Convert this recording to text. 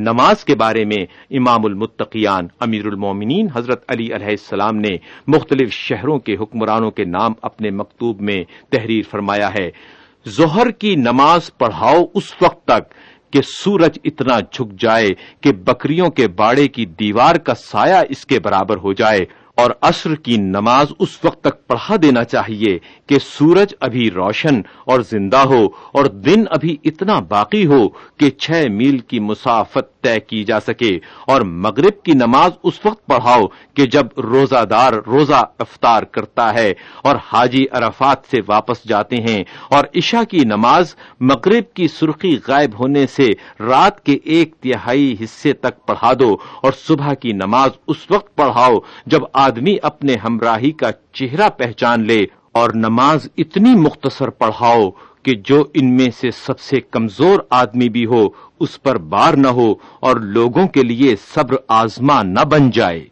نماز کے بارے میں امام المتقیان، امیر المومنین حضرت علی علیہ السلام نے مختلف شہروں کے حکمرانوں کے نام اپنے مکتوب میں تحریر فرمایا ہے۔ ظہر کی نماز پڑھاؤ اس وقت تک کہ سورج اتنا جھک جائے کہ بکریوں کے باڑے کی دیوار کا سایہ اس کے برابر ہو جائے۔ اور عصر کی نماز اس وقت تک پڑھا دینا چاہیے کہ سورج ابھی روشن اور زندہ ہو اور دن ابھی اتنا باقی ہو کہ چھ میل کی مسافت طے کی جا سکے اور مغرب کی نماز اس وقت پڑھاؤ کہ جب روزہ دار روزہ افطار کرتا ہے اور حاجی عرفات سے واپس جاتے ہیں اور عشاء کی نماز مغرب کی سرخی غائب ہونے سے رات کے ایک تہائی حصے تک پڑھا دو اور صبح کی نماز اس وقت پڑھاؤ جب آدمی اپنے ہمراہی کا چہرہ پہچان لے اور نماز اتنی مختصر پڑھاؤ کہ جو ان میں سے سب سے کمزور آدمی بھی ہو، اس پر بار نہ ہو اور لوگوں کے لیے صبر آزما نہ بن جائے۔